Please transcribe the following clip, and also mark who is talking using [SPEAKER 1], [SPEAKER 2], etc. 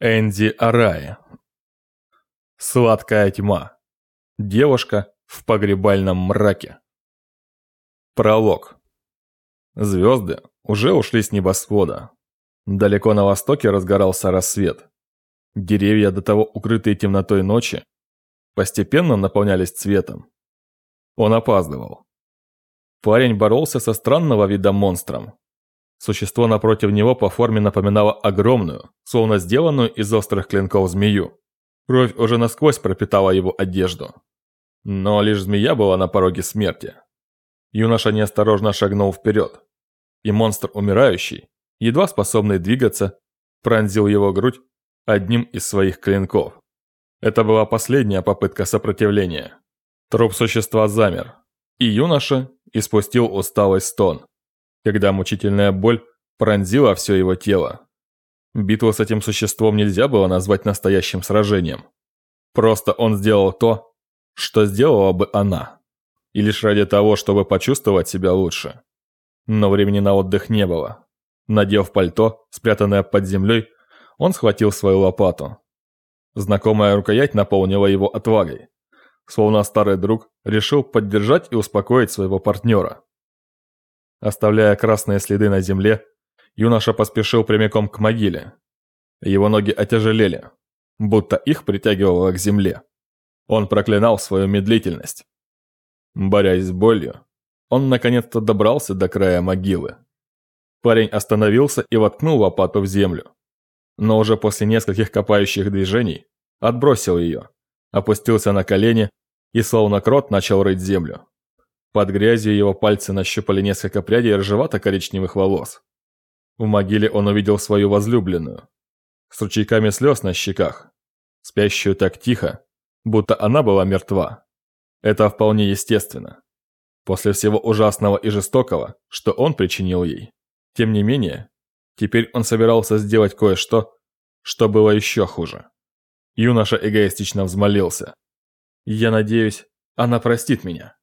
[SPEAKER 1] Энди Араи. Сладкая тьма. Девушка в погребальном мраке. Пролог. Звезды уже ушли с небосвода. Далеко на востоке разгорался рассвет. Деревья, до того укрытые темнотой ночи, постепенно наполнялись цветом. Он опаздывал. Парень боролся со странного вида монстром, Существо напротив него по форме напоминало огромную, словно сделанную из острых клинков змею. Кровь уже насквозь пропитала его одежду. Но лишь змея была на пороге смерти. Юноша неосторожно шагнул вперед. И монстр умирающий, едва способный двигаться, пронзил его грудь одним из своих клинков. Это была последняя попытка сопротивления. Труп существа замер, и юноша испустил усталый стон когда мучительная боль пронзила все его тело. Битву с этим существом нельзя было назвать настоящим сражением. Просто он сделал то, что сделала бы она. И лишь ради того, чтобы почувствовать себя лучше. Но времени на отдых не было. Надев пальто, спрятанное под землей, он схватил свою лопату. Знакомая рукоять наполнила его отвагой. Словно старый друг решил поддержать и успокоить своего партнера. Оставляя красные следы на земле, юноша поспешил прямиком к могиле. Его ноги отяжелели, будто их притягивало к земле. Он проклинал свою медлительность. Борясь с болью, он наконец-то добрался до края могилы. Парень остановился и воткнул лопату в землю. Но уже после нескольких копающих движений отбросил ее, опустился на колени и словно крот начал рыть землю. Под грязью его пальцы нащупали несколько прядей рыжевато-коричневых волос. В могиле он увидел свою возлюбленную. С ручейками слез на щеках. Спящую так тихо, будто она была мертва. Это вполне естественно. После всего ужасного и жестокого, что он причинил ей. Тем не менее, теперь он собирался сделать кое-что, что было еще хуже. Юноша эгоистично взмолился. «Я надеюсь, она простит меня».